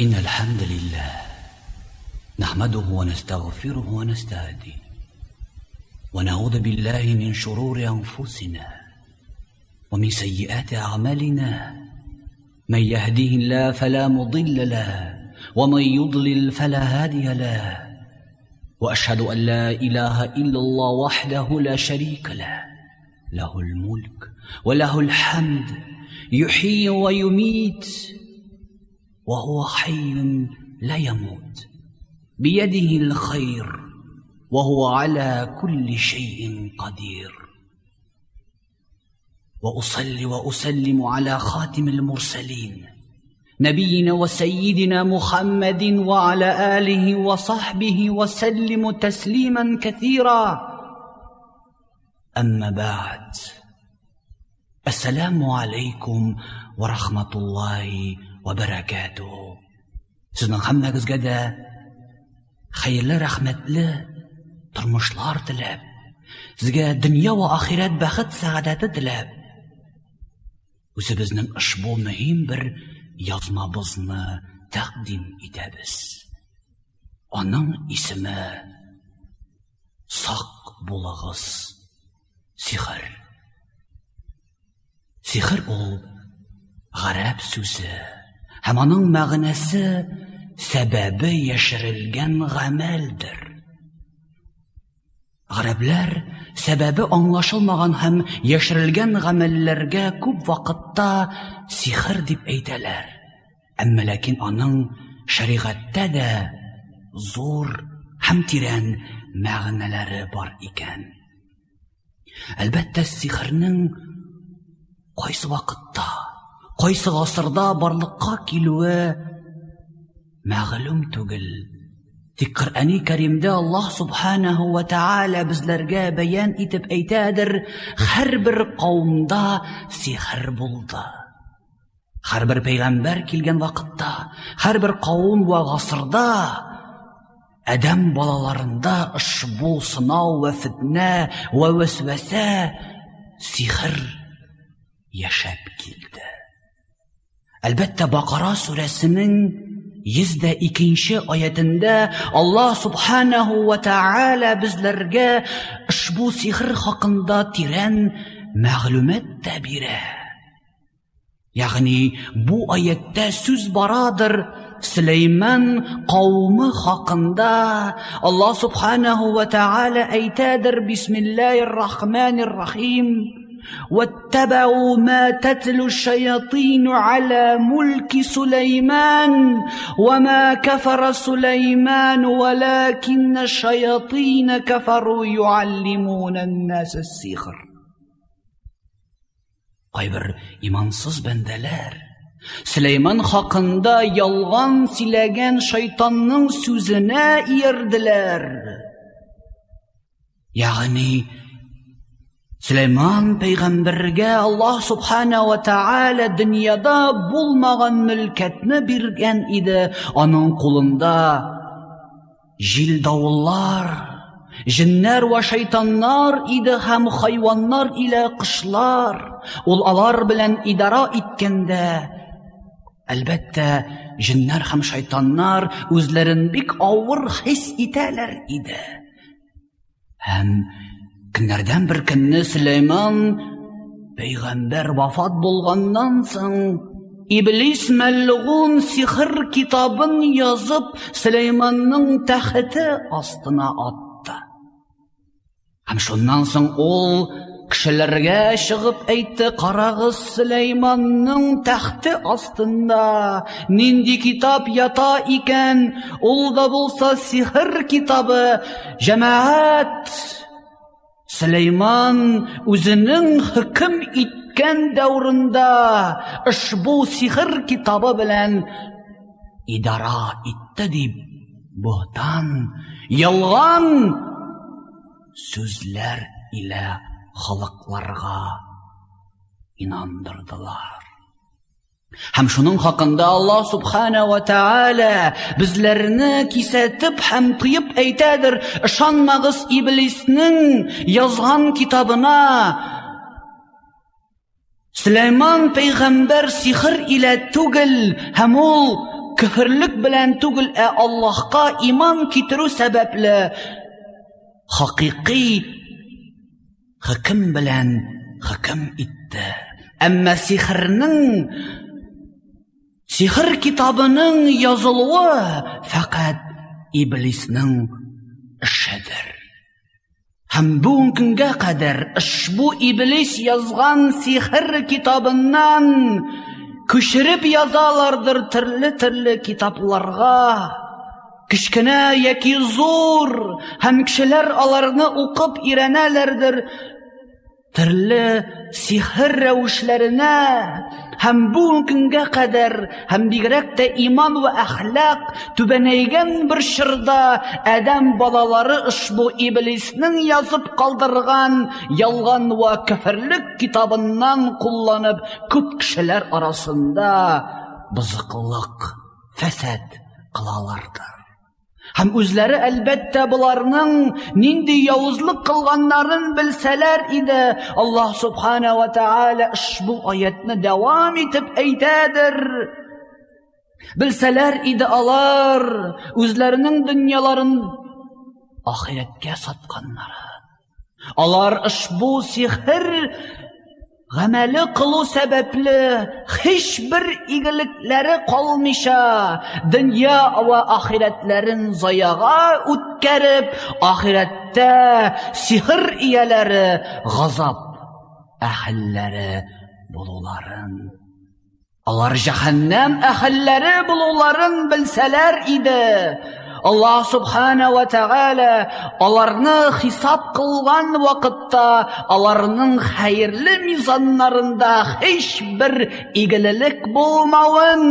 إن الحمد لله نحمده ونستغفره ونستهديه ونعوذ بالله من شرور أنفسنا ومن سيئات أعمالنا. من يهده الله فلا مضل له ومن يضلل فلا هادي له. وأشهد أن لا إله إلا الله وحده لا شريك له. له الملك وله الحمد. يحيي ويميت. وهو حي لا يموت. بيده الخير وهو على كل شيء قدير. وأصلي وأسلم على خاتم المرسلين نبينا وسيدنا محمد وعلى آله وصحبه وسلم تسليما كثيرا. أما بعد السلام عليكم ورحمة الله уа бәрәкәту сіздің һәммәгезгә дә хәйерле рәхмәтле тормышлар теләп сезгә дөнья ва ахирәт бәхет сәгадәте теләп үзебезнең ошбу мөһим бір язмабызны тәкъдим итәбез Оның исеме сақ булыгыз сихер сихер ул гарәп сөзі Һәм аның мәгънәсе сәбәбе яшерелгән гамәлдер. Гарәбләр сәбәбе аңлашылмаган һәм яшерелгән гамәлләргә күп вакытта сихр дип әйтәләр. Әмма ләкин аның шәригатьтә дә зур һәм тирән мәгънәләре бар икән. Әлбәттә, сихрнең кайсы вакытта qaysi asrda borliqqa keluvi ma'lum tugil tик qur'oni karimda alloh subhanahu va taolo bizlarga bayon etib aytadir har bir qavmda sehr bo'ldi har bir payg'ambar kelgan vaqtda har bir qavm va g'asrda adam bolalarinda ushbu sinov va fitna va vasvasa sehr yashab Әлбәттә, Бакара сүрәсенең 102нче аятында Аллаһ субханаһу ва тааля безләргә ушбу сихр хакында тирән мәгълүмат та. Ягъни бу аятта сүз барадыр Сөләйман кавмы хакында Аллаһ субханаху ва тааля әйтәдер бисмиллаһир рахманир рахим واتبعوا ما تتلو الشياطين على ملك سليمان وما كفر سليمان ولكن الشياطين كفروا يعلمون الناس السخر Кайбер имансыз бәндәләр сөләйман хакында ялган сөйләгән шайтанның сүзенә иерделәр ягъни Сüleyman peygamberге Аллах Субхана ва Таala дөньяда булмаган мөлкәтне биргән иде. Аның кулында җил давыллар, җиннәр ва шайтаннар иде һәм хайваннар илә кышлар. Ул алар белән идара иткәндә, әлбәттә, җиннәр һәм шайтаннар үзләрен бик авыр хис итәләр иде. Һәм Көннәрдән бер көнне Сөләйман пәйгамбәр вафат булганнан соң Иблис мәлгун сихр китабын язып Сөләйманның тәхете астына атты. Һәм шуннан соң ул кешеләргә чыгып әйтте, карагыз Сөләйманның тәхте астында нинди китап ята икән, ул да булса сихр китабы. Җәмәгать Сüleyman үзенең хөкем иткән дәврында ошбу сихр китабы белән идара итте дип бохтан, ялган сүзләр илә халыкларга инандырдылар. Һәм шуның хакында Аллаһ Субхана ва Таала безләрне кисәтеп һәм тыйып әйтәдер: "Ышанмагыз Иблиснең язган китабына. Сулейман пәйгамбәр сихр илә түгел, һәм ул көферлек белән түгел, ә Аллаһка иман китерү сәбәпле хакыйкый хөкем белән хөкем итте. Әмма сихрның сихр китабының язылуы фақат иблисның эшедер. Һәм бүгенге көнгә кадәр ошбу иблис язган сихр китабыннан күчереп язалардыр төрле-төрле китапларга. Кичкенә яки зур һәм кешеләр аларны укып өйрәнәләрдер төрле сихр рәвешләренә һәм бу көнгә кадәр һәм бигрәк тә иман ва әхлак түбәнәйгән бер чорда адәм балалары ошбу иблисның язып калдырган ялган ва кафирлек китабыннан кулланып күп кешеләр арасында бызыклык фәсад кылалардыр Һәм үзләре әлбәттә буларның нинди явызлык кылганнарын белсәләр иде, Аллаһ субхана ва тааля ушбу аятны дәвам итеп әйтәдер. Белсәләр иде алар үзләренең дөньяларын ахирәткә сатканнары. Алар ушбу сихр Гамәле кылу сәбәпле һичбер игелекләре калмыйша, дөнья ва ахирәтләрен заяга үткәреп, ахирәттә сихр ияләре газап әһелләре булуларын Алар җәһәннәм әһелләре булуларын белсәләр иде, Аллаһ субхана ва тааля аларны хисап кылган вакытта аларның хәерле мизаннарында һич бер игелелек булмавын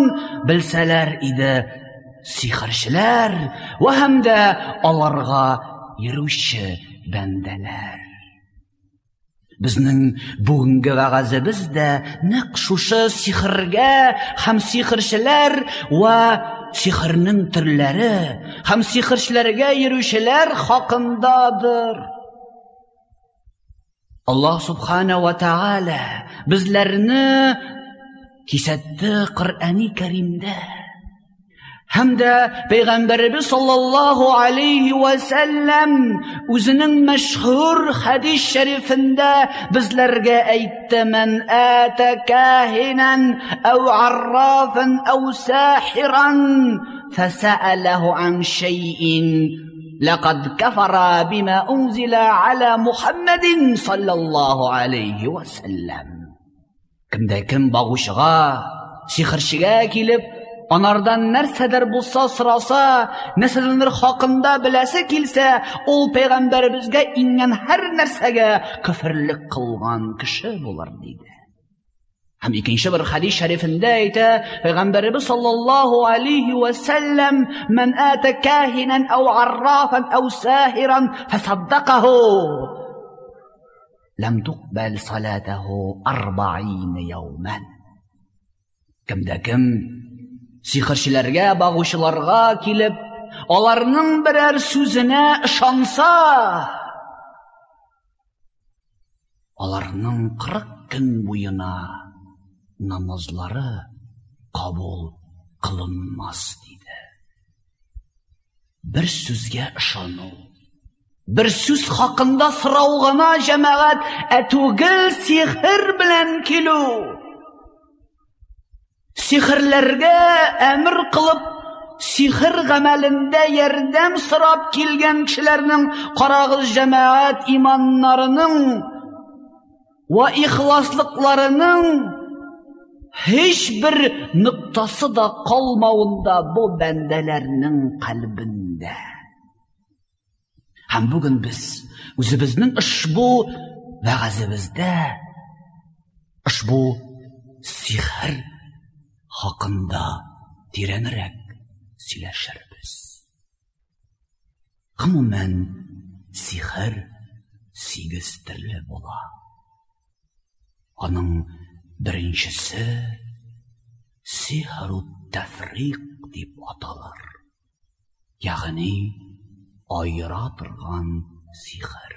белсәләр иде. Сихрчеләр ва дә аларга йөрүче бәндәләр. Безнең бүгенге вәгазебез дә нәкъ шушы сихргә һәм ва сихрның төрләре һәм сихрчеләргә йөрүчеләр хакындадыр. Аллаһ субхана ва тааля безләрне кисәтте Коръәни Кәримдә. Hem de Peygamberimiz sallallahu aleyhi ve sellem özünün meşhur hadis şerifinde bizlerge eytti men ate kahinen ev arrafen ev sahiran feselehu an şeyin لقد كفر بما أنزل على محمد صلى الله عليه وسلم كم دا كم باغوشغا سيخرشغا كيلب Анардан нәрсәдер булса сораса, нәрсәдер хакында беләсе килсә, ул пәйгамбәребезгә ингән һәр нәрсәгә кафирлек кылган кеше булыр диде. Һәм икенче бер хадис шәрифендә әйтә, пәйгамбәребез саллаллаһу алейхи ва саллям, "Ман ата кахинан ау аррафан ау сахиран фасаддaqahu" لم تقبل صلاته أربعين يوما كم دا كم сихырчыларга багучыларга килеп аларның берәр сүзенә ышанса аларның 40 көн буена намазлары кабул кылынмас диде. Бер сүзгә ышану бер сүз хакында сорау гына җәмәгать ә түгел сихер белән сихрләргә әмір қылып сихр гамәлендә ярдәм сорап килгән кешеләрнең карагыз җәмәгать иманнарының ва ихласлыкларының һичбер ныктасы да калмавында бу бәндәләрнең калбендә. Һәм бүген без үзебезнең ошбу вәгазебездә ошбу сихр хакында тирәнрәк сөйләшербез. Гомумән, сихер сигез төрле була. Аның беренчесе сихру тафриq дип аталыр. Ягъни айыра торган сихер.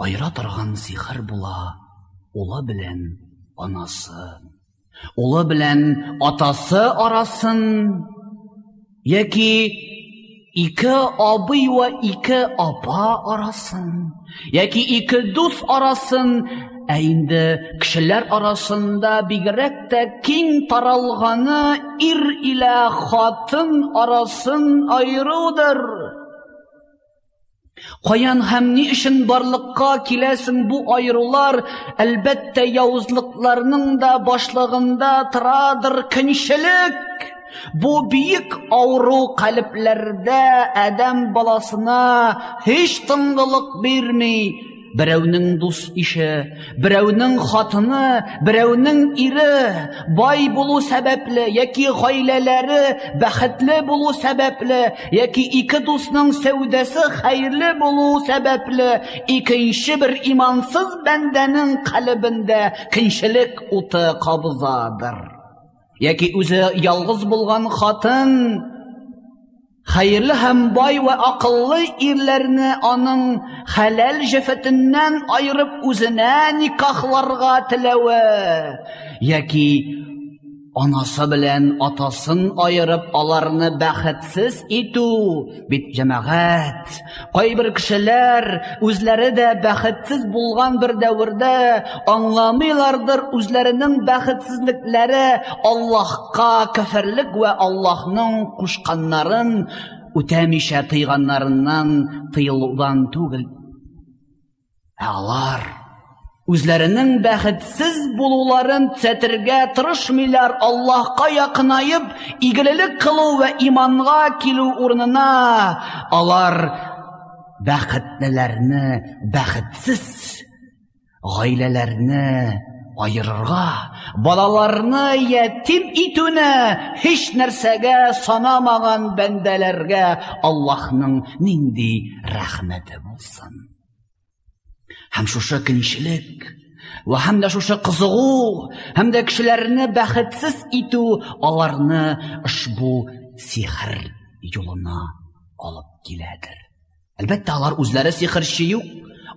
Айыра торган сихер була, ула белән анасы улы белән атасы арасын яки ике абый ва ике апа арасын яки ике дус арасын Ә инде кешеләр арасында бигрәк тә киң таралганы ир илә хатын арасын айырудыр. Каян һәм ни өчен барлыкка киләсең бу айырулар, әлбәттә явызлыкларның да башлыгында торадыр көнчелек. Бу бийек ауру калепләрдә адәм баласына һеч тынгылык бирми, берәүнең дус ише, берәүнең хатыны, берәүнең ире бай булу сәбәпле яки гаиләләре бәхетле булу сәбәпле яки ике дусның сәүдәсе хәерле булу сәбәпле икенче бер имансыз бәндәнең калбендә кинчелек уты кабызадыр. Яки үзе ялгыз булган хатын Хәерле һәм бай ва акыллы ирләрне аның хәләл җәфәтеннән айырып үзенә никахларга теләве яки анасы белән атасын айырып аларны бәхетсез итү. Бит җәмәгать. Кайбер кешеләр үзләре дә бәхетсез булган бер дәврдә аңламыйлардыр үзләренең бәхетсезлекләре. Аллаһка кафирлек ва Аллаһның кушканнарын үтәмичә тыйганнарыннан тыелудан түгел. Алар үзләренең бәхетсез булуларын төзәтергә тырышмыйлар Аллаһка якынайып игелелек кылу ва иманга килү урынына алар бәхетлеләрне бәхетсез гаиләләрне айырырга балаларны ятим итүне һич нәрсәгә санамаган бәндәләргә Аллаһның нинди рәхмәте булсын һәм шушы көнчелек ва һәм дә шушы кызыгу һәм дә кешеләрне бәхетсез итү аларны ошбу сихр юлына алып киләдер. Әлбәттә алар үзләре сихерче юк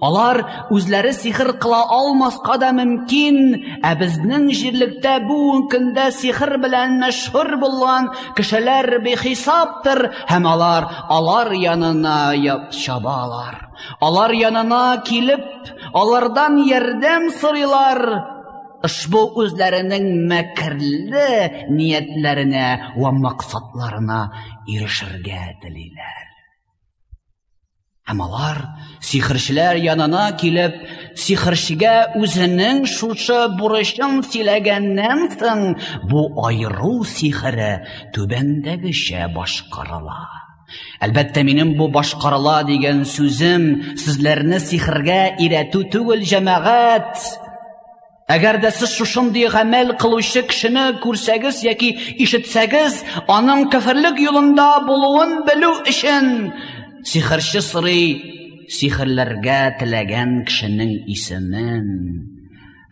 Алар үзләре сихер кыла алмаска да мөмкин, ә безнең җирлектә бу көндә сихер белән мәшһүр булган кешеләр бихисаптыр, һәм алар алар янына чабалар. Алар янына килеп, алардан ярдәм сорыйлар. Ошбу үзләренең мәкерле ниятләренә ва максатларына ирешергә телиләр. Һәм алар сихерчеләр янына килеп, сихерчегә үзенең шушы бурычын сөйләгәннән соң, бу айыру сихере түбәндәгечә башкарыла. Әлбәттә минем бу башкарыла дигән сүзем сезләрне сихергә иретү түгел җәмәгать. Әгәр дә сез шушындый гамәл кылучы кешене күрсәгез яки ишетсәгез, аның кафирлек юлында булуын белү өчен сихерче сырый сихерләргә теләгән кешенең исемен.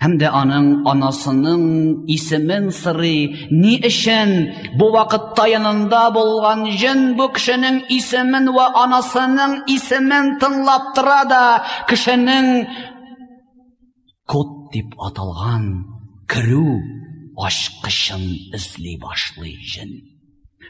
Һәм дә аның анасының исемен сырый ни өчен? Бу вакытта янында булган җен бу кешенең исемен ва анасының исемен тыңлап тора да кешенең код дип аталган керү ачкычын эзли башлый җен.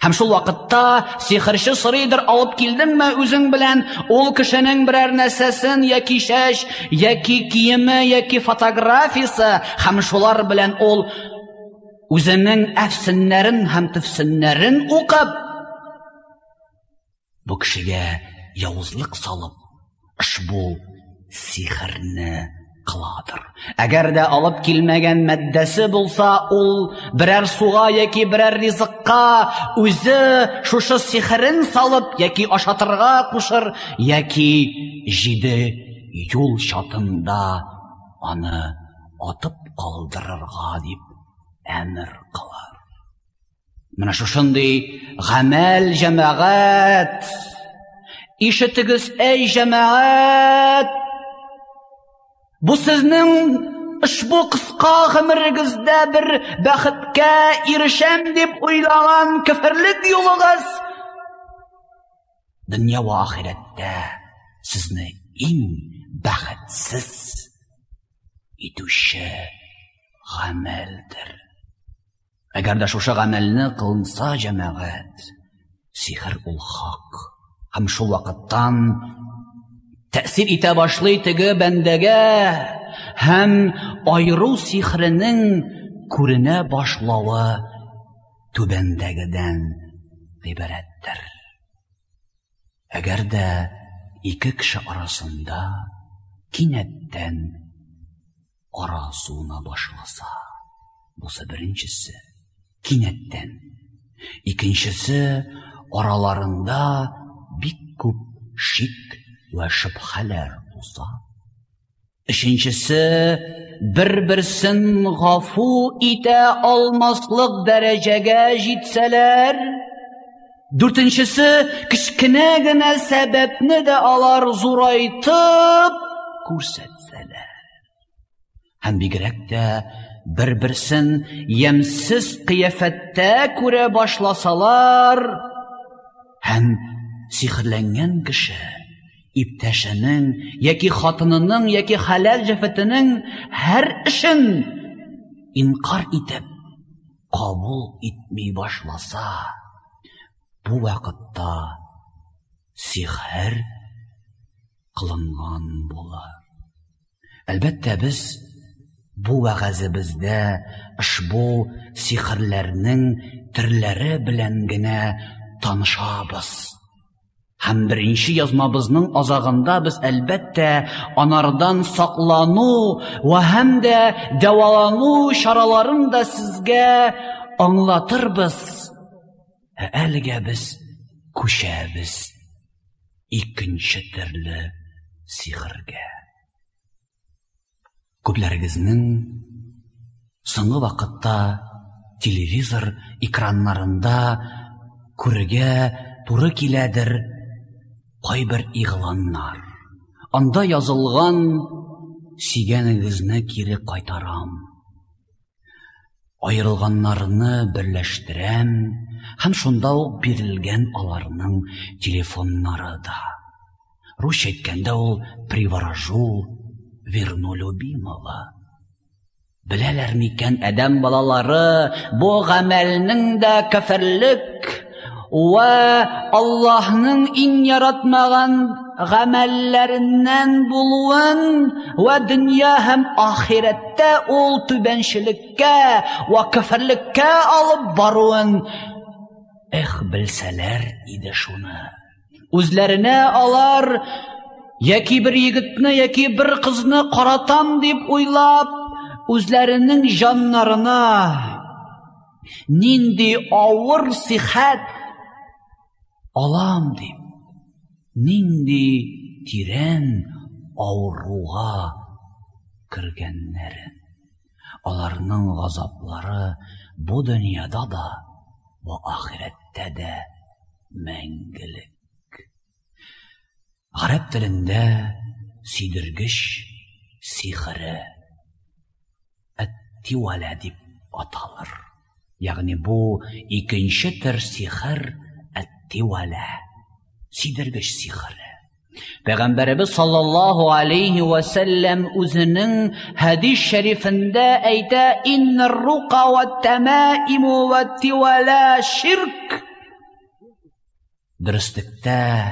Һәм шул вакытта сихерче сырыйдыр алып килдеңме үзең белән? Ул кешенең берәр нәрсәсен яки шәш, яки киеме, яки фотографиясе, һәм шулар белән ул үзенең әфсеннәрен һәм төфсеннәрен укып бу кешегә явызлык салып, ошбу сихерне кыладыр. Әгәр алып килмәгән мәддәсе булса, ул берәр суга яки берәр ризыкка үзе шушы сихрен салып яки ашатырга кушыр, яки җиде юл чатында аны атып калдырырга дип әмер кылар. Менә шушындый гамәл җәмәгать Ишетегез, әй җәмәгать, Бу сезнең ошбу кыска гомерегездә бер бәхеткә ирешәм дип уйлаган кафирлек юлыгыз дөнья ва ахирәттә сезне иң бәхетсез итүче гамәлдер. әгәр дә шушы гамәлне кылынса җәмәгать сихер ул хак һәм шул вакыттан тәэсир итә башлый теге бәндәгә һәм айыру сихренең күренә башлавы түбәндәгедән гыйбарәттер әгәр дә ике кеше арасында кинәттән ара суына башласа бусы беренчесе кинәттән икенчесе араларында бик күп шик вә шөбһәләр булса өченчесе бер-берсен гафу итә алмаслык дәрәҗәгә җитсәләр дүртенчесе кечкенә генә сәбәпне дә алар зурайтып күрсәтсәләр һәм бигрәк тә бер-берсен ямсыз кыяфәттә күрә башласалар һәм сихерләнгән кеше иптәшенең яки хатынының яки хәләл җәфәтенең һәр эшен инкар итеп кабул итми башласа бу вакытта сихер кылынган була. Әлбәттә без бу вәгазебездә ошбу сихерләрнең төрләре белән генә танышабыз. Һәм беренче язмабызның азагында без әлбәттә анардан саклану ва һәм дә дәвалану чараларын да сезгә аңлатырбыз. Ә әлегә без күчәбез икенче төрле сихергә күпләрегезнең соңгы вакытта телевизор экраннарында күрергә туры киләдер. Кайбер игъланнар. Анда язылган сөйгәнегезне кире кайтарам айырылганнарны берләштерәм һәм шунда ук бирелгән аларның телефоннары да. Русча әйткәндә ул приворожу верну любимого беләләр микән әдәм балалары бу гамәлнең дә кәферлек вә аллаһның иң яратмаган гамәлләреннән булуын вә дөнья һәм ахирәттә ул түбәнчелеккә вә кәферлеккә алып баруын эх белсәләр иде шуны. Үзләренә алар яки бер егетне яки бер кызны каратам дип уйлап үзләренең җаннарына нинди авыр сихәт алам дип нинди тирән авыруга кергәннәрен аларның газаплары бу дөньяда да бу ахирәттә дә мәңгелек Гарәп телендә сидергеч сихре әттивәлә дип аталыр. Ягъни бу икенче төр сихр tevale. Sidirgiç sihiri. Peygamberimiz sallallahu aleyhi ve sellem özünün hadis şerifinde eyte inner ruqa ve temaimu ve tivala şirk. Dürüstlükte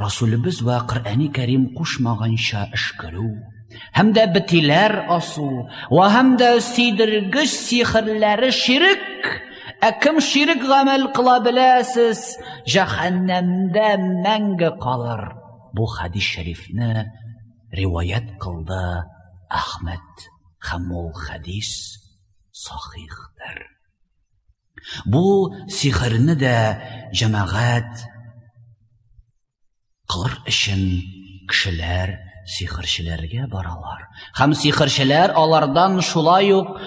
Rasulimiz ve Kur'an-ı Kerim kuşmağınşa iş hem de bitiler asu ve hem de sidirgiç şirk. Ә кем ширк гамәл кыла беләсез җәһәннәмдә мәңге калыр бу хадис шәрифне риваят кылды Ахмад һәм ул хадис сахихтер бу сихрне дә җәмәгать кылыр өчен кешеләр сихерчеләргә баралар. Һәм сихерчеләр алардан шулай ук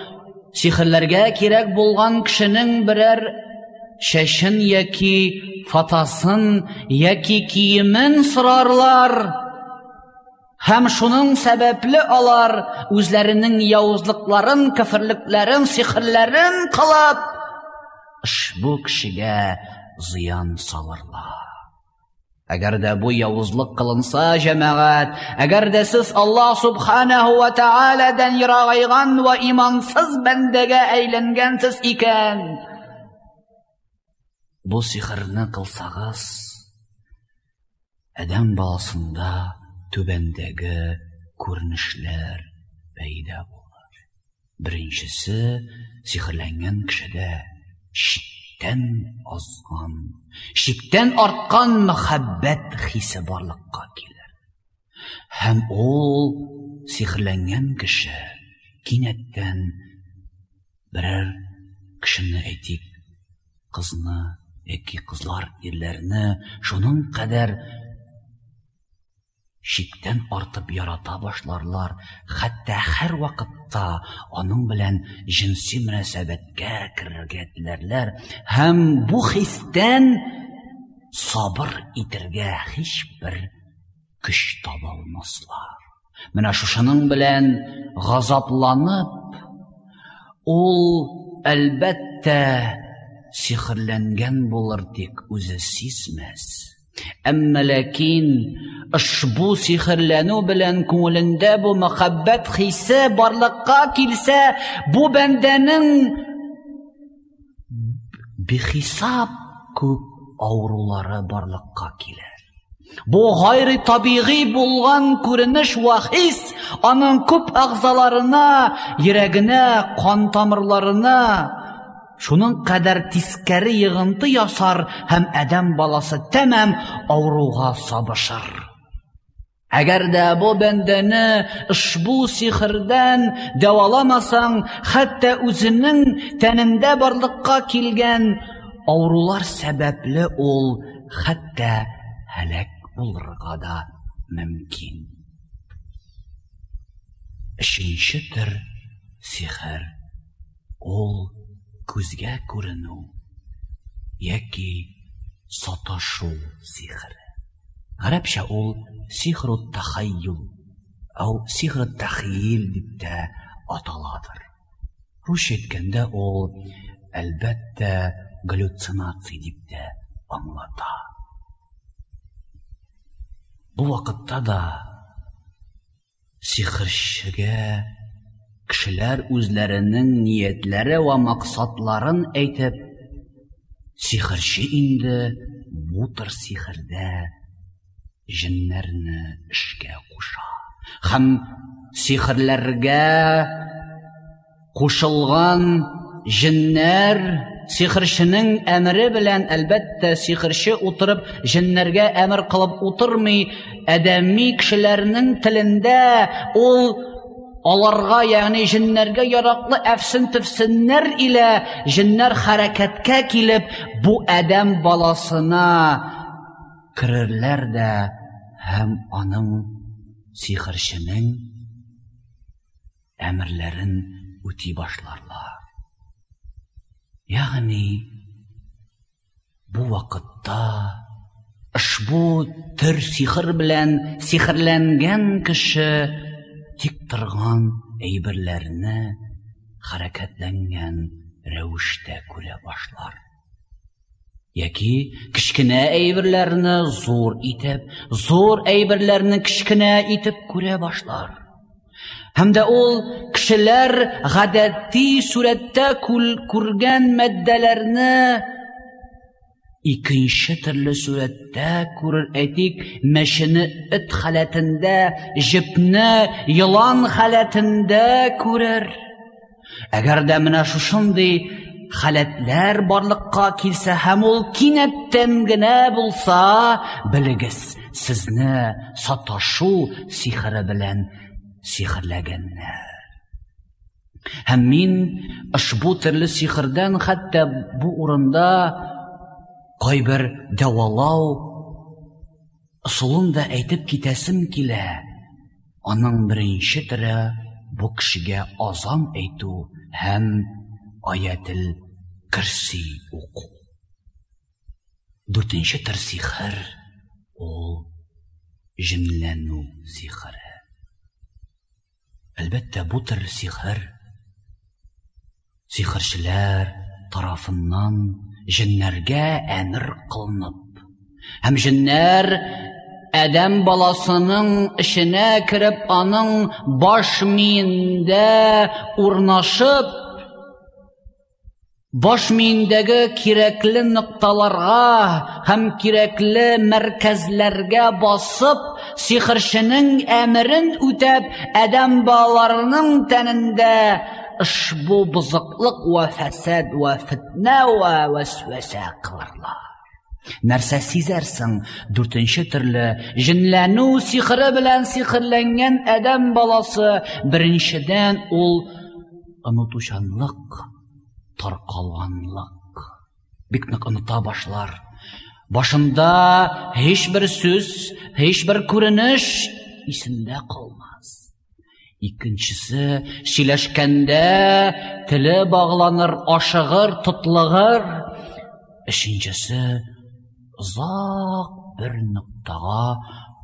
сихерләргә кирәк булган кешенең берәр шәшен яки фатасын яки киемен сорарлар. Һәм шуның сәбәпле алар үзләренең явызлыкларын, кафирлекләрен, сихерләрен кылып, ошбу кешегә зыян салырлар. Әгәр дә бу явызлык кылынса, җәмәгать, әгәр дә сез Аллаһ субханаһу ва тааладан ярагайган ва имансыз бәндәгә әйләнгәнсез икән, бу сихрны кылсагыз, адәм баласында түбәндәге күренешләр пәйда булыр. Беренчесе, сихрләнгән кешедә шиктән арткан мәхәббәт хисе барлыкка килер. Һәм ул сихрләнгән кеше кинәттән берәр кешене әйтик, кызны яки кызлар ирләрне шуның кадәр шиктән артып ярата башларлар, хәтта һәр вакытта аның белән җинси мөнәсәбәткә керергә теләрләр һәм бу хистән сабыр итәргә һичбер көч таба алмаслар. Менә шушының белән газапланып, ул әлбәттә сихрләнгән булыр тик үзе сизмәс. Әмма ләкин ошбу сихрләнү белән күңелендә бу мәхәббәт хисе барлыкка килсә, бу бәндәнең бихисап күп аурулары барлыкка килер. Бу гайры табигый булган күренеш ва хис аның күп агзаларына, йөрәгенә, кан тамырларына шуның кадәр тискәре йыгынты ясар һәм адәм баласы тәмам ауруга сабышыр. Әгәр дә бу бәндәне ушбу сихрдән дәваламасаң, хәтта үзенең тәнендә барлыкка килгән аурулар сәбәпле ул хәтта һәлак булырга да мөмкин. Өченче төр сихр ул күзгә күренү яки саташу сихре. Гарәпчә ул сихру тахайюл ау сихру тахил дип тә аталадыр. Руш әйткәндә ул әлбәттә галлюцинация дип тә аңлата. Бу вакытта да сихрчегә кешеләр үзләренең ниятләре ва максатларын әйтеп, сихрчы инде бутыр сихрдә җиннәрне эшкә куша. Һәм сихрләргә кушылган җиннәр сихрчының әмере белән әлбәттә сихрчы утырып җиннәргә әмер кылып утырмый, әдәми кешеләрнең телендә ул аларга ягъни җиннәргә яраклы әфсен тифсеннәр илә җиннәр хәрәкәткә килеп бу адәм баласына керерләр дә һәм аның сихрчының әмерләрен үти башларлар. Ягъни бу вакытта ошбу төр сихр белән сихрләнгән кеше тик торган әйберләрне хәрәкәтләнгән рәвештә күрә башлар. Яки кичкенә әйберләрне зур итеп, зур әйберләрне кичкенә итеп күрә башлар. Һәм дә ул кешеләр гадәти сурәттә күргән мәддәләрне Икенче төрле сүрәттә күрер әйтик, мәшене эт халәтендә, җепне йылан халәтендә күрер. Әгәр дә менә шушындый халәтләр барлыкка килсә һәм ул кинәттән генә булса, белегез, сезне саташу сихре белән сихрләгәннәр. Һәм мин ошбу төрле сихрдән хәтта бу урында кайбер дәвалау ысулын да әйтеп китәсем килә. Аның беренче төрә бу кешегә азан әйтү һәм аятел кирси уку. Дүртенче төр сихр ул җинләнү сихре. Әлбәттә бу төр сихр сихрчеләр тарафыннан җиннәргә әмер кылынып, һәм җеннәр Әдәм баласының ішенә кереп, аның баш миендә урнашып, баш миендәге кирәкле нокталарга һәм кирәкле мәркәзләргә басып, сихырчының әмерен үтәп, Әдәм балаларының тәнендә ошбу бузыклык ва фәсад ва фитнә ва вәсвәсә кылырлар. Нәрсә сизәрсең, дүртенче төрле җенләнү сихыры белән сихерләнгән адәм баласы беренчедән ул онытучанлык, таркалганлык. Бик нык оныта башлар. Башында һеч бер сүз, һеч бер күренеш исендә калмас. Икенчесе, сөйләшкәндә теле багланыр, ашыгыр, тотлыгыр. Өченчесе, ұзақ бір нұқтаға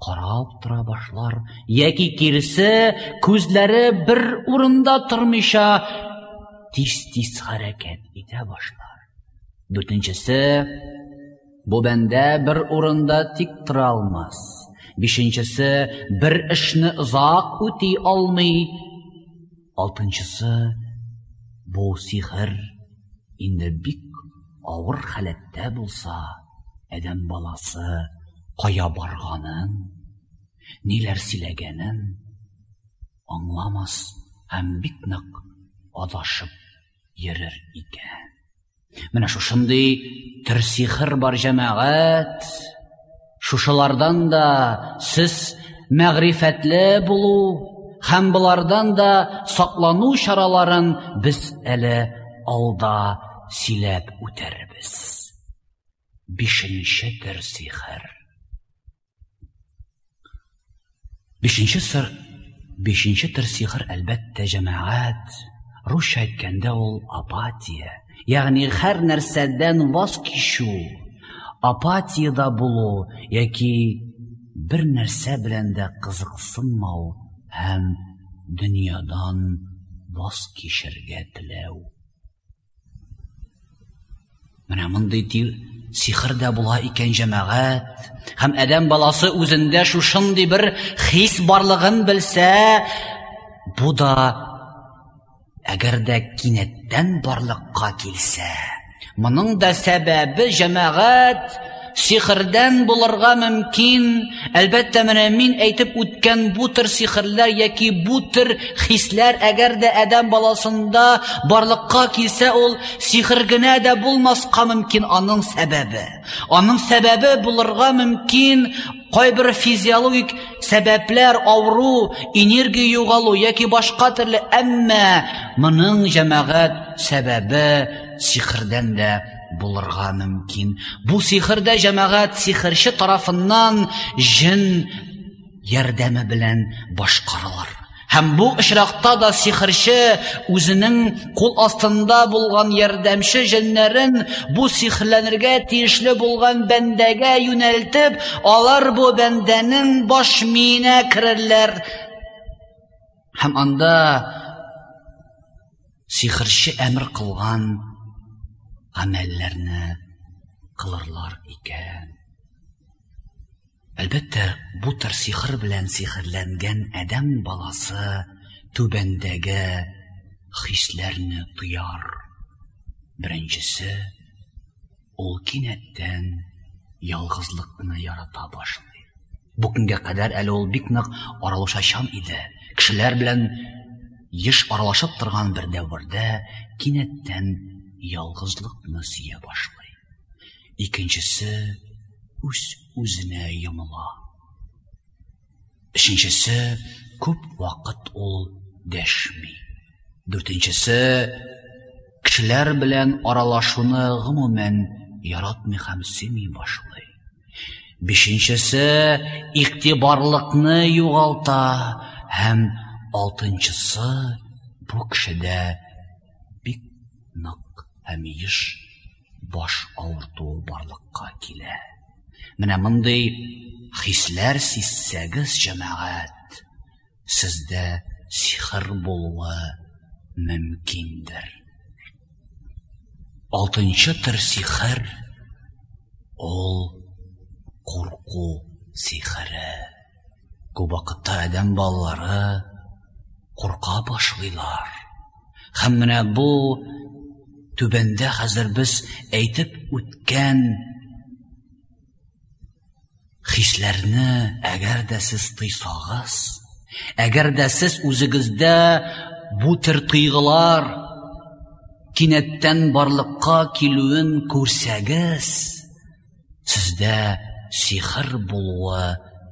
қарап тұра башлар. Яки киресе көзләре бір урында тормыйча тиз тиз хәрәкәт итә башлар. Дүртенчесе бу бәндә бір урында тик тора алмас. бишенчесе бір эшне озак үти алмый алтынчысы бу сихер инде бик авыр халәттә булса Әдәм баласы кая барганын, ниләр сөйләгәнен аңламас һәм бик нык адашып йөрер икән. Менә шушындый төр сихыр бар җәмәгать, шушылардан да сез мәгрифәтле булу һәм булардан да саклану чараларын без әле алда сөйләп үтәрбез. бишенче төр сихер бишенче сыр бишенче төр сихер әлбәттә җәмәгать русча әйткәндә ул апатия ягъни һәр нәрсәдән ваз кичү апатияда булу яки бер нәрсә белән дә кызыксынмау һәм дөньядан ваз кичергә теләү. Менә мондый сихыр да була икән җәмәгать һәм адәм баласы үзендә шушындый бер хис барлыгын белсә бу да әгәр дә кинәттән барлыкка килсә моның да сәбәбе җәмәгать сихырдан булырга мөмкин әлбәттә менә мин әйтеп үткән бу төр сихерләр яки бу төр хисләр әгәр дә адәм баласында барлыкка килсә ул сихер генә дә булмаска мөмкин аның сәбәбе. Аның сәбәбе булырга мөмкин кайбер физиологик сәбәпләр авыру энергия югалу яки башка төрле. Әмма моның җәмәгать сәбәбе сихердән дә булырга мөмкин. Бу сихрдә җәмәгать сихрче тарафыннан җин ярдәме белән башкарылар. Һәм бу очракта да сихрче үзенең кул астында булган ярдәмче җеннәрен бу сихрләнергә тиешле булган бәндәгә юнәлтеп, алар бу бәндәнең баш миенә керерләр. Һәм анда сихрче әмер кылган гамәлләрне кылырлар икән. Әлбәттә, бу төр сихыр белән сихерләнгән адәм баласы түбәндәге хисләрне туяр. Беренчесе, ул кинәттән ялгызлыкны ярата башлый. Бу көнгә кадәр әле ул бик нык аралашачан иде. Кешеләр белән еш аралашып торган бер дәврдә кинәттән ялгызлыкны сөя башлый. Икенчесе үз үзенә йомыла. Өченчесе күп вакыт ул дәшми. Дүртенчесе кешеләр белән аралашуны гомумән яратмый һәм сөйми башлый. Бишенчесе игътибарлыкны югалта һәм алтынчысы бу кешедә бик еш баш авыртуы барлыкка килә. Менә мондый хисләр сизсәгез, җәмәгать, сездә сихыр булуы мөмкиндер. Алтынчы төр сихыр ул курку сихере күп вакытта адәм балалары курка башлыйлар һәм менә бу түбәндә хәзер без әйтеп үткән хисләрне әгәр дә сез тыйсагыз әгәр дә сез үзегездә бу төр тойгылар кинәттән барлыкка килүен күрсәгез сездә сихыр булуы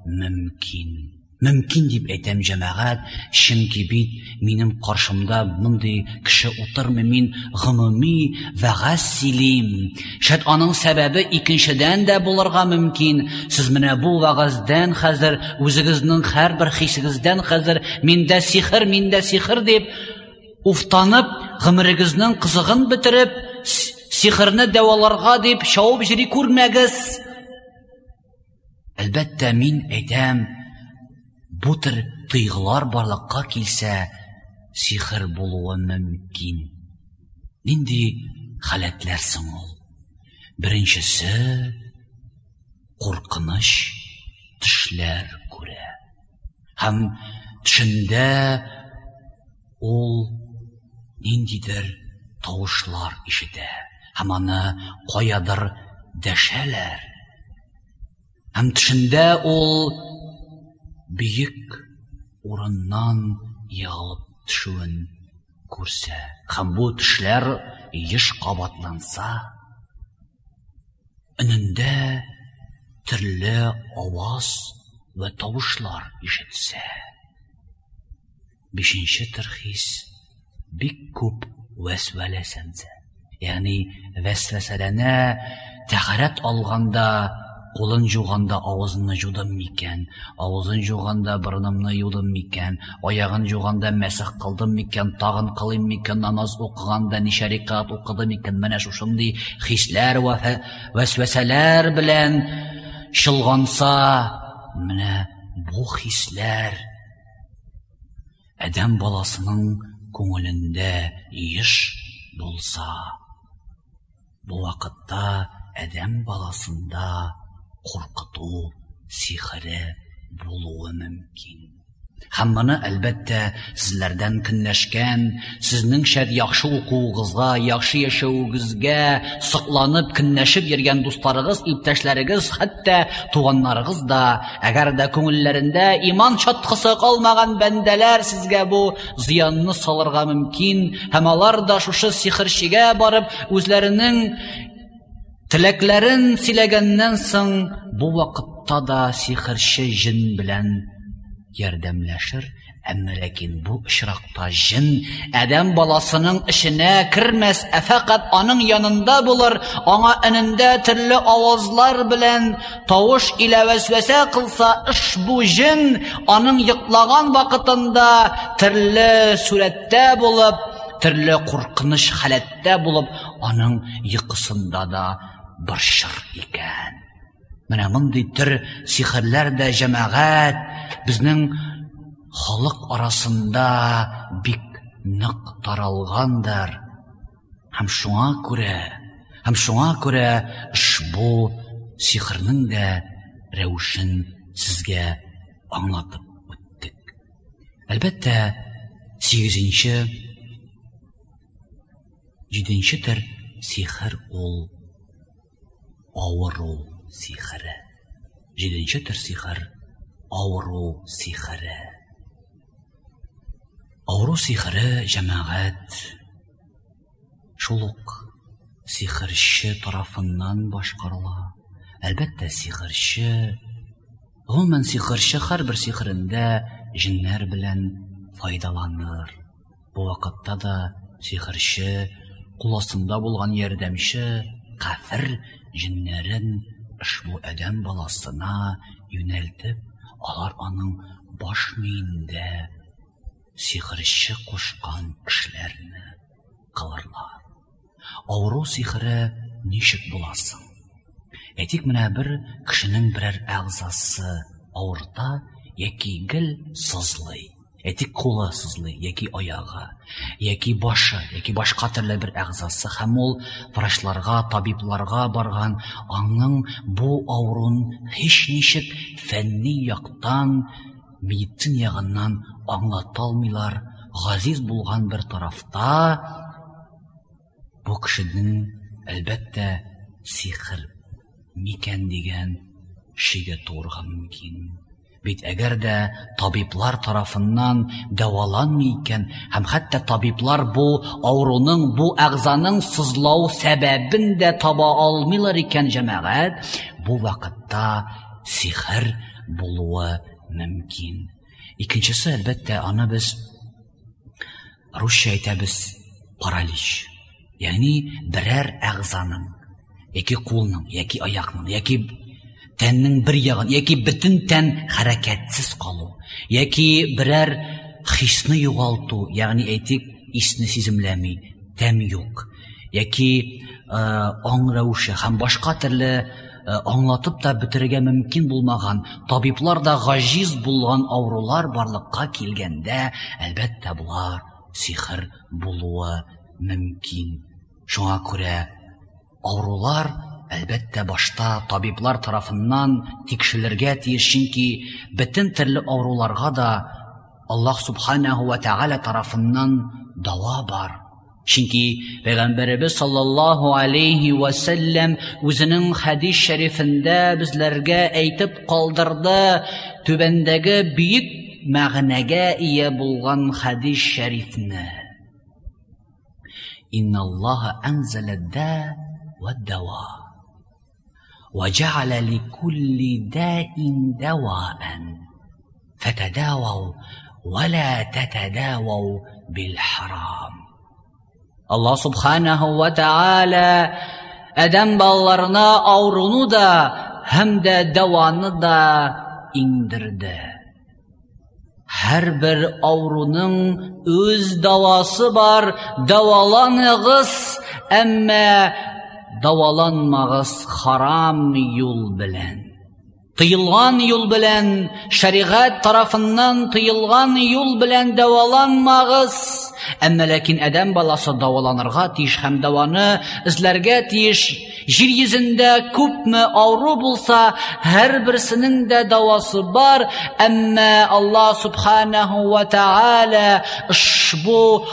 мөмкин мөмкин дип әйтәм җәмәгать чөнки бит минем каршымда мондый кеше утырмый мин гомуми вәгазь сөйлим шәт аның сәбәбе икенчедән дә булырга мөмкин. Сез менә бу вәгазьдән хәзер үзегезнең һәрбер хисегездән хәзер миндә сихер миндә сихер дип уфтанып гомерегезнең кызыгын бетереп сихерне дәваларга дип чавып җыри күрмәгез. Әлбәттә мин әйтәм бу төр тойгылар барлыкка килсә сихер булуы мөмкин. Нинди халәтләр соң ул? Беренчесе куркыныч төшләр күрә. Һәм төшендә ул ниндидер тавышлар ишетә. Һәм аны каядыр дәшәләр. Һәм төшендә ул бийек урыннан ягылып төшүен күрсә һәм бу төшләр еш кабатланса өнендә төрле аваз вә тавышлар ишетсә бишенче терхис бик күп вәсвәләсәнсә ягъни вәсвәсәләнә тәһарәт алганда Кулын жуганда авызымны жудым микән? Авызын жуганда борынымны юдым микән? Аягын жуганда мәсех кылдым микән? Тагын кылыйм микән? Намаз укыганда ничә рикат укыдым микән? Менә шушындый хисләр ва вәсвәсәләр белән шылганса, менә бу хисләр адәм баласының күңелендә еш булса, бу вакытта адәм баласында куркыту сихере булуы мөмкин һәм моны әлбәттә сезләрдән көнләшкән сезнең шәт яхшы укуыгызга яхшы яшәүегезгә сокланып көнләшеп йөргән дусларыгыз иптәшләрегез хәтта туганнарыгыз да әгәр дә күңелләрендә иман чаткысы калмаган бәндәләр сезгә бу зыянны салырга мөмкин һәм алар да шушы сихерчегә барып үзләренең Теләкләрен сөйләгәннән соң бу вакытта да сихерче җин белән ярдәмләшер, әмма ләкин бу очракта җин адәм баласының эшенә кермәс, ә фақат аның янында булыр, аңа инендә төрле авазлар белән тавыш илә вәсвәсә кылса, бу җин аның йоклаган вакытында төрле сурәттә булып, төрле куркыныч халәттә булып, аның йокысында да борчыр икән менә мондый төр сихерләр дә җәмәгать безнең арасында бик нык таралгандыр һәм шуңа күрә һәм шуңа күрә ошбу сихернең дә рәвешен сезгә аңлатып үттек әлбәттә сигезенче җиденче төр сихер ул авыру сихірі жетінші түр сихір ауыру сихірі ауыру сихірі жәмәғәт шул ук сихірші тарафынан башкарыла әлбәттә сихірші гомумән сихірші һәрбер сихірендә җеннәр белән файдаланыр бу вакытта да сихірші кул астында булган ярдәмче кафир җеннәрен ошбу адәм баласына юнәлтеп, алар аның баш миендә сихерче кушкан эшләрне кылырлар. Авыру сихере ничек буласың? Әйтик менә бер кешенең берәр әгъзасы авырта яки гел сызлый. Әйтик кулы сызлый яки аягы яки башы яки башка төрле бер әгъзасы һәм ул врачларга табибларга барган аның бу авырун һич ничек фәнни яктан медицин ягыннан аңлата алмыйлар. Газиз булган бер тарафта бу кешенең әлбәттә сихр микән дигән шигә турырга мөмкин Бит әгәр дә табиблар тарафыннан дәваланмый икән, һәм хәтта табиблар бу ауруның, бу әгъзаның сызлау сәбәбен дә таба алмыйлар икән җәмәгать, бу вакытта сихер булуы мөмкин. Икенчесе әлбәттә аны без русча әйтәбез паралич. Ягъни берәр әгъзаның яки кулның, яки аякның, яки тәннең бер ягын яки бөтен тән хәрәкәтсез калу яки берәр хисны югалту ягъни әйтик исне сиземләми тәм юк яки ә, аң һәм башка төрле ә, аңлатып та бетерергә мөмкин булмаган табиблар да ғажиз булган авырулар барлыкка килгәндә әлбәттә булар сихер булуы мөмкин. Шуңа күрә авырулар Әлбәттә башта табиблар тарафыннан тикшелергә тиеш, чөнки бөтен төрле авыруларга да Аллаһ субханаһу ва тааля тарафыннан дава бар. Чөнки Пәйгамбәрбез саллаллаһу алейхи ва саллям үзенең хадис шәрифендә безләргә әйтеп калдырды, түбәндәге бөек мәгънәгә ия булган хадис шәрифне. Инналлаһа ва дава. وجعل لكل داء دواء. فتداووا ولا تتداووا بالحرام. الله سبحانه وتعالى أدم بلرنا أورنو دا هم دا دوان دا إندر دا هر بر أورنن أز دواسبار دوالان غص أما даваланмагыз харам юл белән тыйылган юл белән шәригать тарафыннан тыйылган юл белән даваланмагыз әмма ләкин адәм баласы даваланырга тиеш һәм даваны эзләргә тиеш җир йөзендә күпме авыру булса һәрберсенең дә дawасы бар әмма аллаһ субханаһу ва тааля ушбу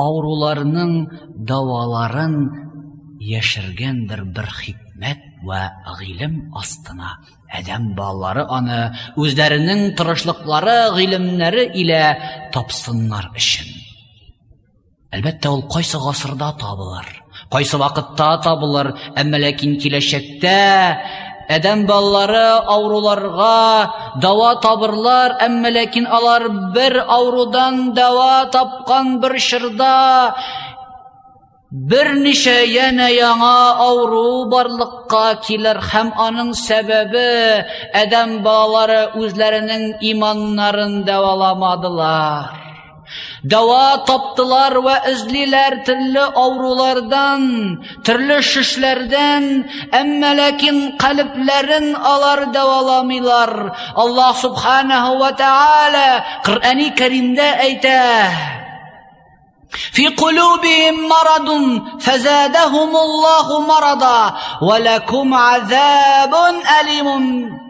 авыруларның даваларын яшергәндер бер хикмәт вә гыйлем астына әдәм балалары аны үзләренең тырышлыклары гыйлемнәре илә тапсыннар өчен әлбәттә ул кайсы гасырда табылыр кайсы вакытта табылыр әмма ләкин киләчәктә әдәм балалары авыруларга дава табырлар әмма ләкин алар бер авырудан дава тапкан бер чорда Берничә яна яңа ауру барлыкка килер һәм аның сәбәбе адәм балалары үзләренең иманнарын дәваламадылар. Дава таптылар ва эзлиләр төрле аурулардан, төрле шишләрдән, әмма ләкин калбләрен алар дәваламыйлар. Аллаһ субханаһу ва тааля Коръани Кәримдә әйтә: في قلوبهم مرض فزادهم الله مرضا ولكم عذاب أليم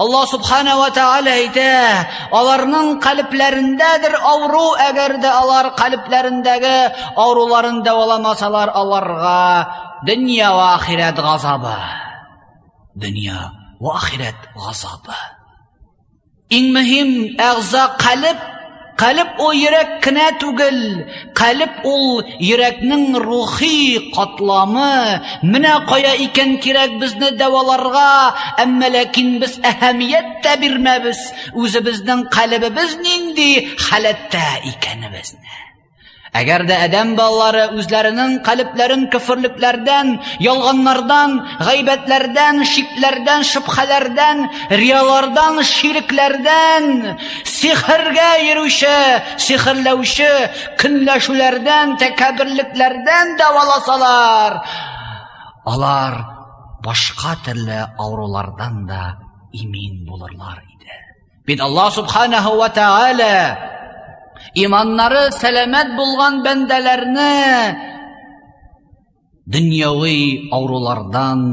alloh subhanava taolo ayta ularning qalblaridadir avru agarda ular qalblarindagi avrularini davolamasalar ularga dunyo va oxirat g'azobi dunyo va oxirat g'azobi eng muhim a'zo qalb Қалып ол йөрәк кенә түгел, қалып ол йөрәкнең рухи катламы. Менә кая икән кирәк безне дәваларга, әмма ләкин без әһәмият тә бирмәбез. Үзебезнең калыбыбыз нинди халәттә икәнебезне. Əgər də ədəm balları üzlərinin qəliblərin küfürlüklərdən, yalğanlardan, qeybətlərdən, şirklərdən, şübhələrdən, riyalardan, şirklərdən, sihirgə yürüşü, sihirləvşü, künləşülərdən, təkəbirliklərdən davalasalar, alar başqa türlü avrolardan da imin bulurlar idi. Bir Allah subhanahu wa ta'ala иманнары сәламәт булган бәндәләрне дөньяви аурулардан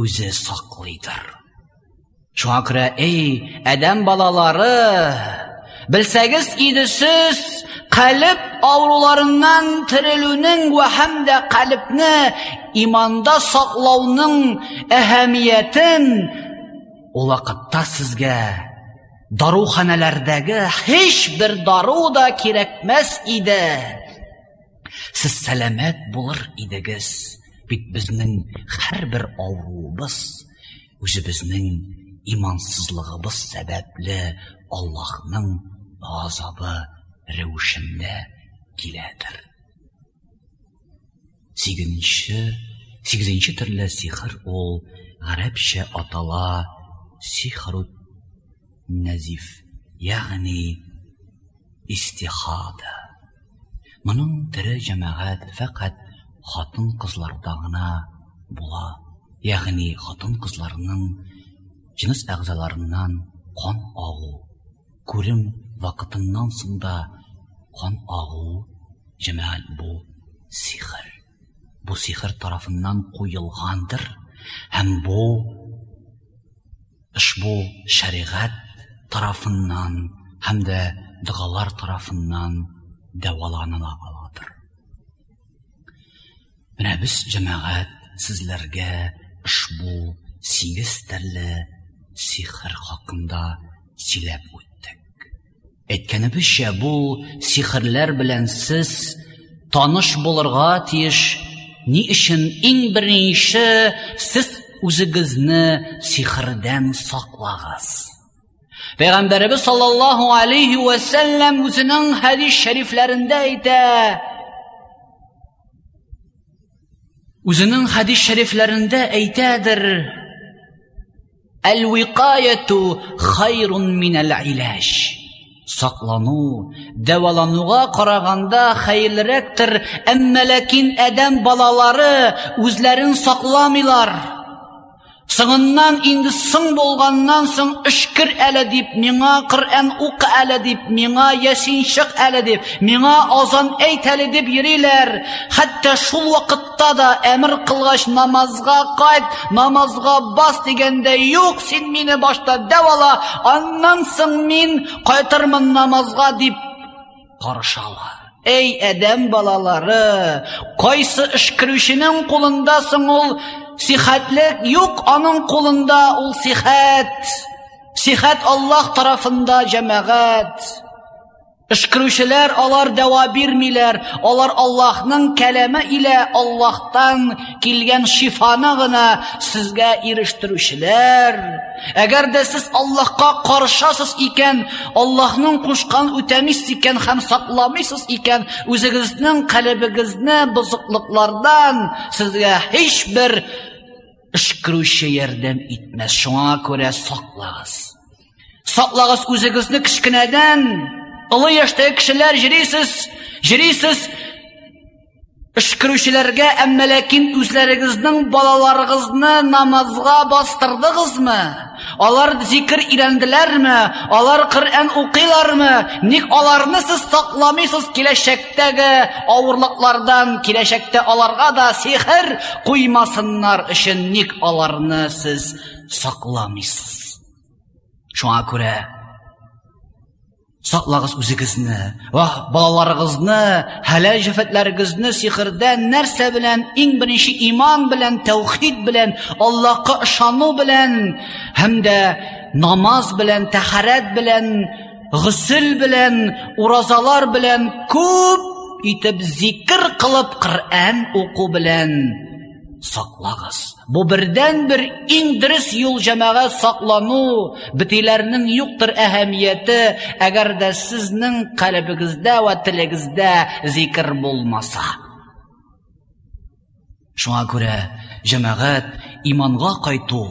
үзе саклыйдыр шуңа күрә эй балалары белсәгез иде сез қаліп ауруларынан терелүнең вә һәм дә қаліпне иманда саклауның әһәмиятен ул вакытта даруханәләрдәге һичбер дару да кирәкмәс иде. Сез сәламәт булыр идегез. Бит безнең һәрбер авыруыбыз үзебезнең имансызлыгыбыз сәбәпле аллаһның газабы рәвешендә киләдер. Сигезенче сигезенче төрле сихр ул гарәпчә атала сихру нәзиф ягъни истихада моның тере җәмәгать фәкать хатын кызларда гына була ягъни хатын кызларның җинс әгъзаларыннан кан агу күрем вакытыннан соң да кан агу җәмәгать бу сихр бу сихр тарафыннан куелгандыр һәм бу ошбу шәригать һәм дә дұғалар тарафыннан дәваланыла аладыр менә без җәмәгать сезләргә ошбу сигез төрле сихр хакында сөйләп үттек. Әйткәнебезчә бу сихрләр белән сез таныш булырга тиеш ни өчен иң беренче сез үзегезне сихрдән саклагыз? Peyğəmbərimiz sallallahu aleyhi və səlləm üzünün hədis şəriflərində idi. Üzünün hədis şəriflərində eytədir. Əl-viqayətu xayrun minəl-ilaç. Saqlanu, dəvalanuğa qarağanda xeyirlirəkdir. Əmmə ləkin ədəm balaları üzlərin saqlamılar. Соңыннан инде соң болғаннан соң үшкір әлі деп, миңа Құр'ан уқы әлі деп, миңа Ясин шық әлі деп, миңа азан әйт әлі деп йөриләр. Хәтта шул вакытта да әмір қылғаш намазға қайт, намазға бас дегенде, юк, син мине башта дәвала, аннан соң мин қайтырмын намазға деп қарышалар. Эй әдәм балалары, қайсы эш керүченең кулында соң ул сихәтлек юк аның кулында ул сихәт сихәт Аллаһ тарафында җәмәгать Эшкерүчеләр алар дәва бирмиләр, алар Аллаһның кәләме илә Аллаһтан килгән шифаны гына сезгә ирештерүчеләр. Әгәр дә сез Аллаһка каршысыз икән, Аллаһның кушкан үтәмис икән һәм сакламыйсыз икән, үзегезнең калбыгызны бузыклыклардан сезгә һичбер эшкерүче ярдәм итмәс. Шуңа күрә саклагыз. Саклагыз үзегезне кичкенәдән Олы яшьтәге кешеләр җирисез, җирисез Эшкерүчеләргә әмма ләкин үзләрегезнең балаларыгызны намазга бастырдыгызмы? Алар зикр өйрәнделәрме? Алар Коръән укыйлармы? Ник аларны сез сакламыйсыз киләчәктәге авырлыклардан, киләчәктә аларга да сихер куймасыннар өчен ник аларны сез сакламыйсыз? Шуңа күрә Сақлағыз үзігізні, вах, балаларығызны, хәләл жәфәтләрігізні сихірдән нәрсә белән, иң бірінші иман белән, тәухид белән, Аллахқа ышану белән, һәм дә намаз белән, тәхәрәт белән, гысыл белән, уразалар белән күп итеп зикр кылып Коръән уку белән. Сақлағыз Бу бердән бер иң дөрес юл җәмәгә саклану, битиләрнең юктыр әһәмияте, әгәр дә сезнең калбыгызда ва телегездә зикр булмаса. Шуңа күрә җәмәгать иманга кайту,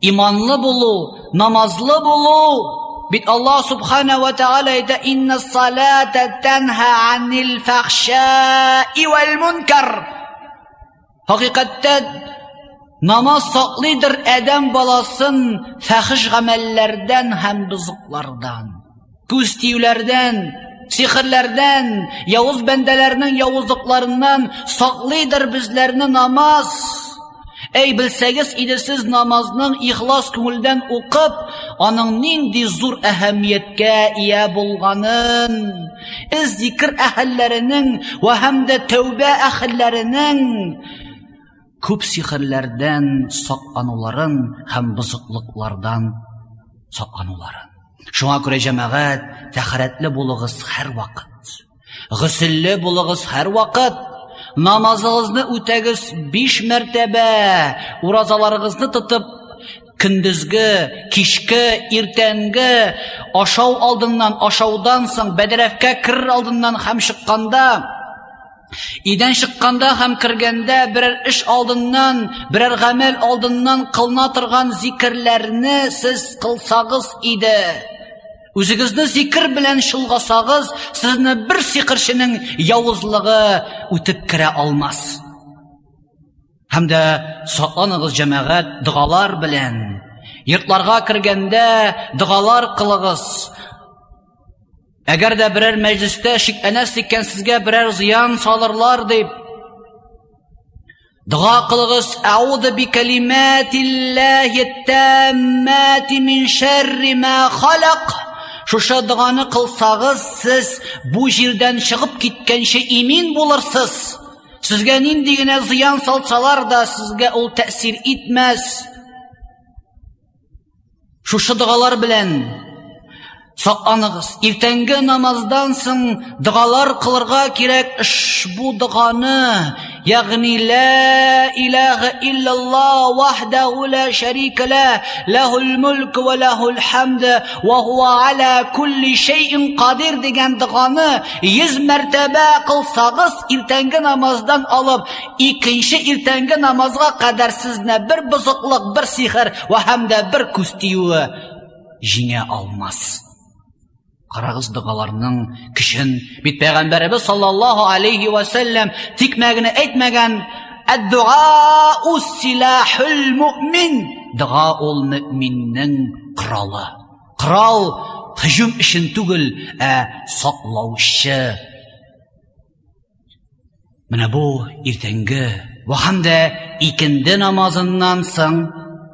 иманлы булу, намазлы булу Бит Аллаһ субхана ва тааля әйтә: "Инна салата танха анил фахша'i вал мункар" Хакыйкатьтә Намаз саклыйдыр әдәм баласын фәхиш гамәлләрдән һәм бузыклардан. Күз тиюләрдән, сихрләрдән, явыз бәндәләрнең явызлыкларыннан саклыйдыр безләрне намаз. Әй белсәгез иде сез намазның ихлас күңелдән укып, аның нинди зур әһәмияткә ия булганын, из зикр әһелләренең ва һәм дә тәүбә әһелләренең күп сихрләрдән саклануларын һәм бозыклыклардан саклануларын. Шуңа күрә җәмәгать, тәхәрәтле булыгыз һәр вакыт. Гысыллы булыгыз һәр вакыт. Намазыгызны үтәгез 5 мәртәбә. Уразаларыгызны тотып, көндезге, кичке, иртәнге ашау алдыннан, ашаудан соң бәдәрәфкә кер алдыннан һәм чыкканда Идән чыкканда һәм кергәндә берәр эш алдыннан, берәр гамәл алдыннан кылна торган зикрләрне сез кылсагыз иде. Үзегезне зикр белән шулгасагыз, сезне бер сихрчының явызлыгы үтеп керә алмас. Һәм дә сакланыгыз җәмәгать дугалар белән. Йортларга кергәндә дугалар кылыгыз. Әгәр дә берәр мәҗлестә шикләнәс икән сезгә берәр зыян салырлар дип Дуа кылыгыз аузу би калиматиллахи таммати мин шарри ма халак Шушы дуганы кылсагыз сез бу җирдән чыгып киткәнче имин булырсыз. Сезгә нинди генә зыян салсалар да сезгә ул тәэсир итмәс. Шушы Сакланыгыз. Иртәнге намаздан соң дугалар кылырга кирәк ушбу дуганы, ягъни ла илаха иллаллах вахдаху ла шарика ла, лахул мулк ва лахул хамд ва хува ала кулли шайин кадир дигән дуганы 100 мәртәбә кылсагыз, иртәнге намаздан алып, икенче иртәнге намазга кадәр сезне бер бузыклык, бер сихр ва һәм дә бер күз тиюе җиңә алмас. Карагыз дугаларның кишен бит пәйгамбәрбез саллаллаһу алейхи ва саллям тик мәгънә әйтмәгән ад-дуа ус-силахул муъмин дуа ул мөминнең кралы крал һөҗүм өчен түгел ә саклаучы менә бу иртәнге ва һәм дә намазыннан соң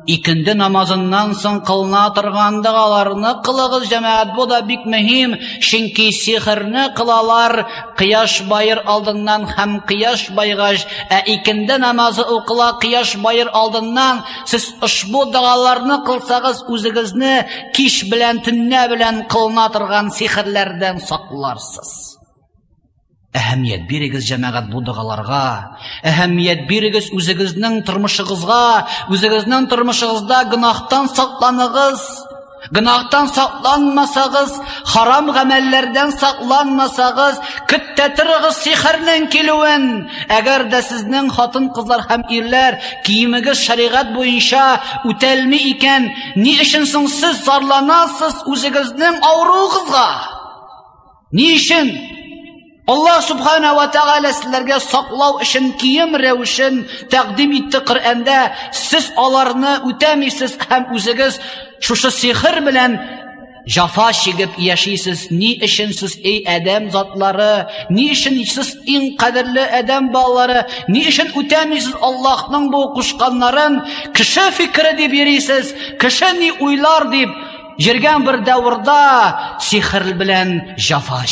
икенде намазыннан соң кылына торган дуаларны кылыгыз җәмәгать бу да бик мөһим чөнки сихрне кылалар кояш байыр алдыннан һәм кояш байгач ә икенде намазы укыла кояш байыр алдыннан сез ушбу дуаларны кылсагыз үзегезне кич белән төннә белән кылына торган сихрләрдән сакларсыз Әһәмият бирегез җәмәгать бу дугаларга. Әһәмият бирегез үзегезнең тормышыгызга, үзегезнең тормышыгызда гынахтан сакланыгыз. Гынахтан сакланмасагыз, харам гамәлләрдән сакланмасагыз, көттә торыгыз сихрнең килүен. Әгәр дә сезнең хатын кызлар һәм ирләр киемегез шариғат буенча үтәлми икән, ни өчен соң сез зарланасыз үзегезнең авыруыгызга? Ни өчен? Аллах субхана ва тағала сілерге сақлау үшін киім рәвішін тәқдим итті Құр'анда сіз аларны үтәмейсіз һәм үзегіз шушы сихыр белән жафа шигеп яшисез. Ни өчен сез эй адәм затлары? Ни өчен сез иң кадерле адәм балалары? Ни өчен үтәмейсез Аллаһның бу кушканнарын? Кеше фикре дип йөрисез кеше ни уйлар дип йөргән бер дәврда сихыр белән жафа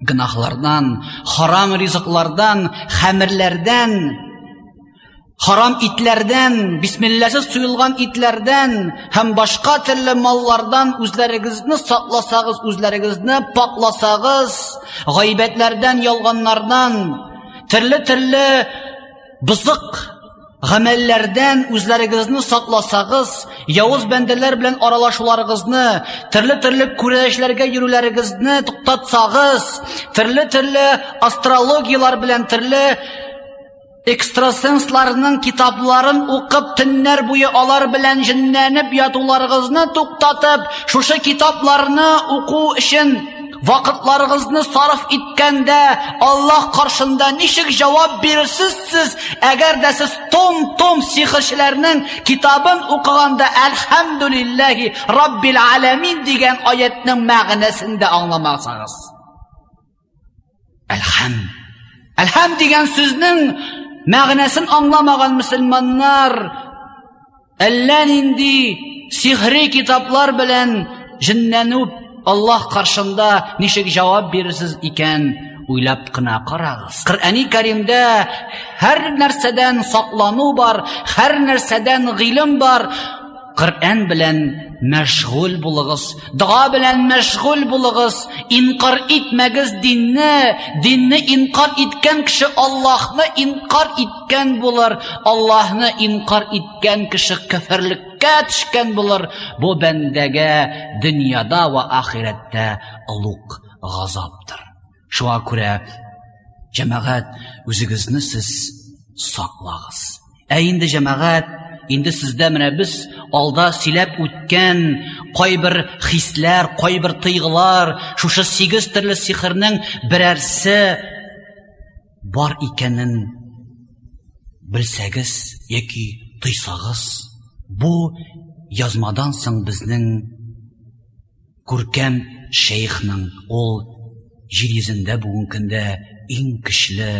гынахлардан, харам ризыклардан, хәмерләрдән, харам итләрдән, бисмилләсез суелган итләрдән һәм башка төрле маллардан үзләрегезне сакласагыз, үзләрегезне пакласагыз, гайбәтләрдән, ялганнардан, төрле-төрле бызык Гамәлләрдән үзләрегезне сакласагыз, явыз бәндәләр белән аралашуларыгызны, төрле-төрле күрәшләргә йөрүләрегезне туктатсагыз, төрле-төрле астрологиялар белән төрле экстрасенсларның китапларын укып төннәр буе алар белән җеннәнеп ятуларыгызны туктатып, шушы китапларны уку өчен вакытларыгызны сарыф иткәндә Аллаһ каршында ничек җавап бирерсез сез, әгәр дә сез том-том сихрчеләрнең китабын укыганда Әлхәмдүлиллаһи Раббил аламин дигән аятның мәгънәсен дә аңламасагыз. Әлхәм. Әлхәм дигән сүзнең мәгънәсен аңламаган мөселманнар әллә нинди сихри китаплар белән җеннәнү Аллаһ каршында ничек җавап бирерсез икән уйлап кына карагыз. Коръәни Кәримдә һәр нәрсәдән саклану бар, һәр нәрсәдән гыйлем бар. Коръән белән мәшгуль булыгыз, дуа белән мәшгуль булыгыз, инкар итмәгез динне, динне инкар иткән кеше Аллаһны инкар иткән булыр, Аллаһны инкар иткән кеше кафирлеккә төшкән булыр. Бу бәндәгә дөньяда ва ахирәттә улук газаптыр. Шуңа күрә җәмәгать үзегезне сез саклагыз. Ә инде җәмәгать инде сездә менә без алда сөйләп үткән кайбер хисләр, кайбер тойгылар, шушы сигез төрле сихрның берәрсе бар икәнен белсәгез яки тойсагыз, бу язмадан соң безнең күркәм шейхның җир йөзендә бүгенге көндә иң көчле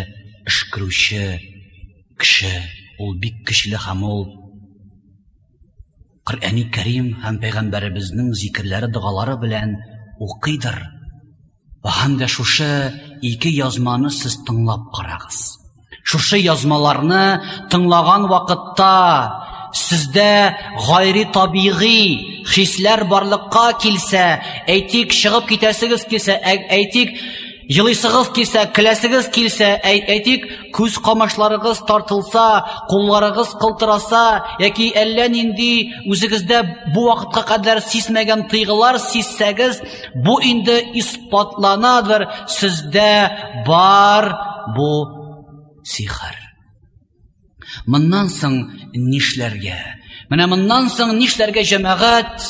эш күрүче кеше, ул бик көчле һәм ул Коръәни Кәрим һәм Пәйгамбәребезнең зикрләре, дугалары белән укыйдыр. Һәм шушы ике язманы сез тыңлап карагыз. Шушы язмаларны тыңлаган вакытта сездә гайри табигый хисләр барлыкка килсә, әйтик, чыгып китәсегез килсә, әйтик, Елыйсыгыз килсә, киләсегез килсә, әйтик, күз камашларыгыз тартылса, кулларыгыз кылтыраса, яки әллә нинди үзегездә бу вакытка кадәр сизмәгән тыйгылар сизсәгез, бу инде испатланадыр, сездә бар бу сихр. Моннан соң нишләргә? Менә моннан соң нишләргә җәмәгать?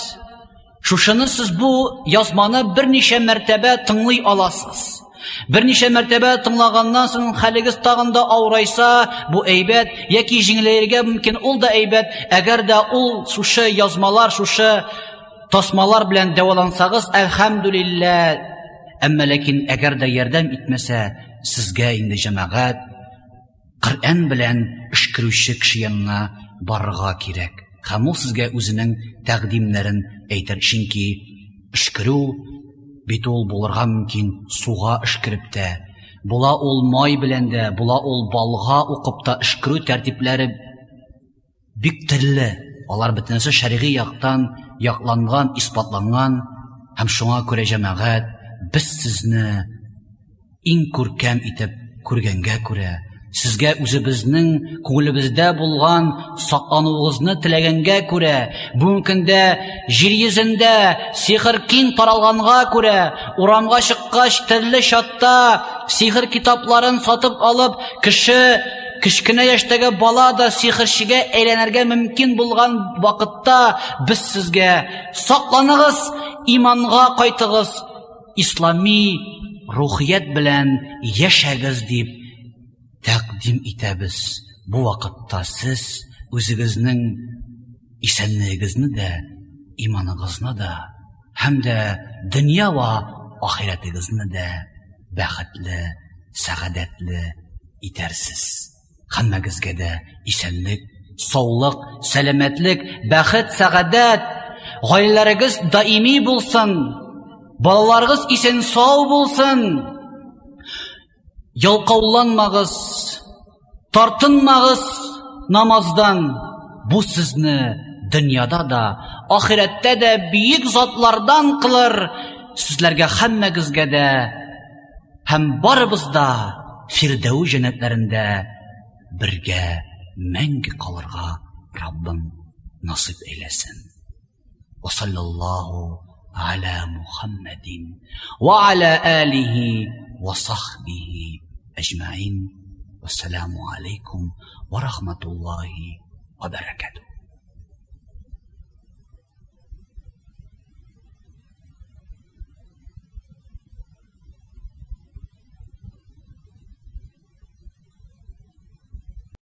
Шушыны сез бу язманы берничә мәртәбә тыңлый аласыз. Берничә мәртәбә тыңлаганнан соң хәлегез тагын да авырайса, бу әйбәт яки җиңеләергә мөмкин, ул да әйбәт. Әгәр дә ул шушы язмалар, шушы тасмалар белән дәвалансагыз, әлхәмдүлиллә. Әмма ләкин әгәр дә ярдәм итмәсә, сезгә инде җәмәгать Коръән белән эшкерүче кеше янына барырга кирәк. Һәм ул сезгә үзенең тәкъдимнәрен әйтер, чөнки эшкерү бит ул булырга мөмкин. Суга эшкереп тә була ул май белән дә була ул балга укып та эшкерү тәртипләре бик төрле. Алар бөтенесе шәригый яктан якланган исбатланган. Һәм шуңа күрә җәмәгать без сезне иң күркәм итеп күргәнгә күрә. Сезгә үзебезнең күңелебездә булган саклануыгызны теләгәнгә күрә, бүген көндә җир йөзендә сихр киң таралганга күрә, урамга чыккач төрле чатта сихр китапларын сатып алып, кеше кечкенә яшьтәге бала да сихрчегә әйләнергә мөмкин булган вакытта без сезгә сакланыгыз, иманга кайтыгыз, ислами рухият белән яшәгез дип тәкъдим итәбез. Бу вакытта сез үзегезнең исәнлегегезне дә, иманыгызны да, һәм дә дөнья ва ахиратыгызны да бәхетле, сәгадәтле итәрсез. Һәммәгезгә дә исәнлек, саулык, сәламәтлек, бәхет, сәгадәт, гаиләләрегез даими булсын. Балаларыгыз исән сау булсын. Ялқауланмағыз, тартынмағыз намаздан. Бу сезне дөньяда да, ахирәттә дә бийек затлардан кылыр. Сезләргә һәммәгезгә дә һәм барыбыз да Фирдәү җәннәтләрендә бергә мәңге калырга Раббым насип Мухаммадин ва аля алихи ва сахбихи أجمعين والسلام عليكم ورحمة الله وبركاته.